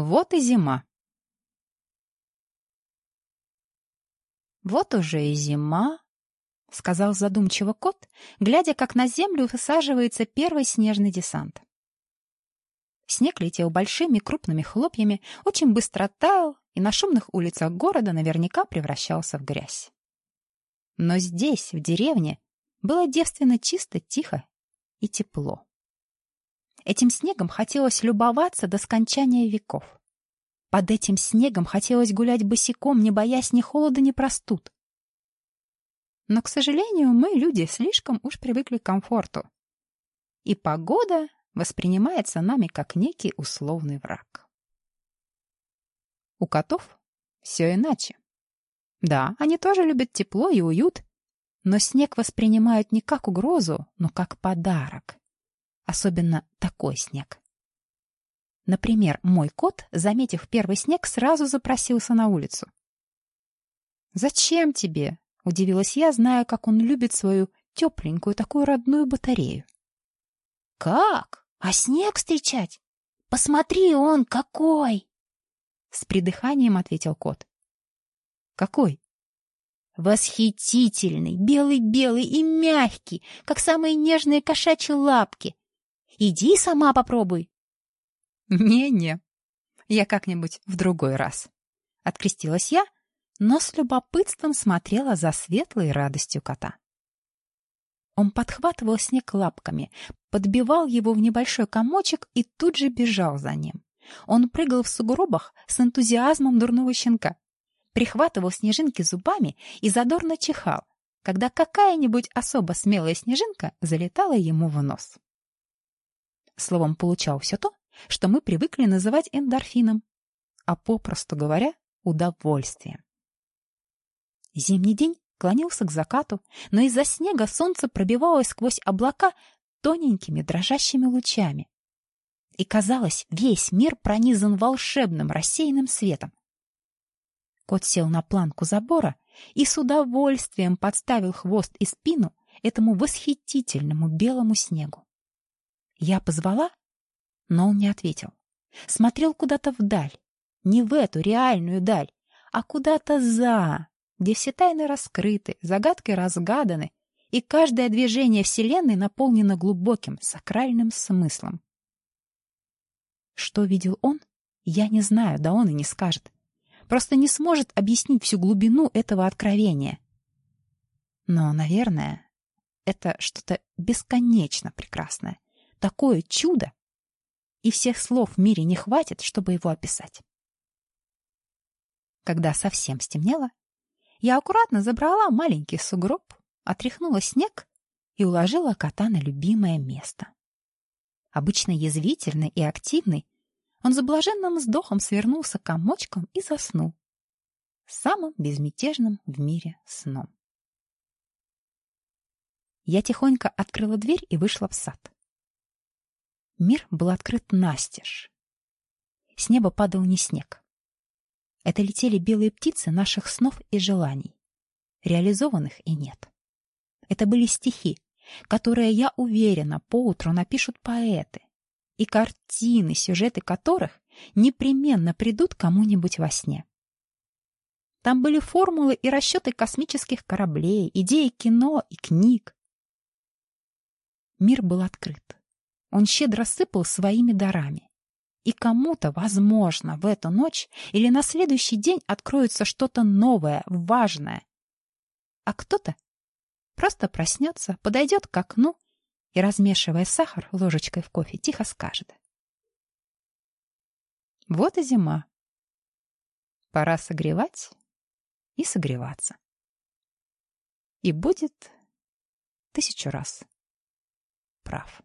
Вот и зима. Вот уже и зима, — сказал задумчиво кот, глядя, как на землю высаживается первый снежный десант. Снег летел большими крупными хлопьями, очень быстро таял и на шумных улицах города наверняка превращался в грязь. Но здесь, в деревне, было девственно чисто, тихо и тепло. Этим снегом хотелось любоваться до скончания веков. Под этим снегом хотелось гулять босиком, не боясь ни холода, ни простуд. Но, к сожалению, мы, люди, слишком уж привыкли к комфорту. И погода воспринимается нами как некий условный враг. У котов все иначе. Да, они тоже любят тепло и уют, но снег воспринимают не как угрозу, но как подарок. Особенно такой снег. Например, мой кот, заметив первый снег, сразу запросился на улицу. «Зачем тебе?» — удивилась я, зная, как он любит свою тепленькую, такую родную батарею. «Как? А снег встречать? Посмотри, он какой!» С придыханием ответил кот. «Какой?» «Восхитительный, белый-белый и мягкий, как самые нежные кошачьи лапки. Иди сама попробуй». «Не-не, я как-нибудь в другой раз». Открестилась я, но с любопытством смотрела за светлой радостью кота. Он подхватывал снег лапками, подбивал его в небольшой комочек и тут же бежал за ним. Он прыгал в сугробах с энтузиазмом дурного щенка, прихватывал снежинки зубами и задорно чихал, когда какая-нибудь особо смелая снежинка залетала ему в нос. Словом, получал все то, что мы привыкли называть эндорфином, а попросту говоря, удовольствием. Зимний день клонился к закату, но из-за снега солнце пробивалось сквозь облака тоненькими дрожащими лучами. И, казалось, весь мир пронизан волшебным рассеянным светом. Кот сел на планку забора и с удовольствием подставил хвост и спину этому восхитительному белому снегу. Я позвала, но он не ответил. Смотрел куда-то вдаль, не в эту реальную даль, а куда-то за, где все тайны раскрыты, загадки разгаданы, и каждое движение Вселенной наполнено глубоким, сакральным смыслом. Что видел он, я не знаю, да он и не скажет. Просто не сможет объяснить всю глубину этого откровения. Но, наверное, это что-то бесконечно прекрасное. Такое чудо! И всех слов в мире не хватит, чтобы его описать. Когда совсем стемнело, я аккуратно забрала маленький сугроб, отряхнула снег и уложила кота на любимое место. Обычно язвительный и активный, он за блаженным вздохом свернулся комочком и заснул. Самым безмятежным в мире сном. Я тихонько открыла дверь и вышла в сад. Мир был открыт настежь. С неба падал не снег, это летели белые птицы наших снов и желаний. Реализованных и нет. Это были стихи, которые, я уверена, поутру напишут поэты. И картины, сюжеты которых непременно придут кому-нибудь во сне. Там были формулы и расчеты космических кораблей, идеи кино и книг. Мир был открыт. Он щедро сыпал своими дарами. И кому-то, возможно, в эту ночь или на следующий день откроется что-то новое, важное. А кто-то просто проснется, подойдет к окну и, размешивая сахар ложечкой в кофе, тихо скажет. Вот и зима. Пора согревать и согреваться. И будет тысячу раз прав.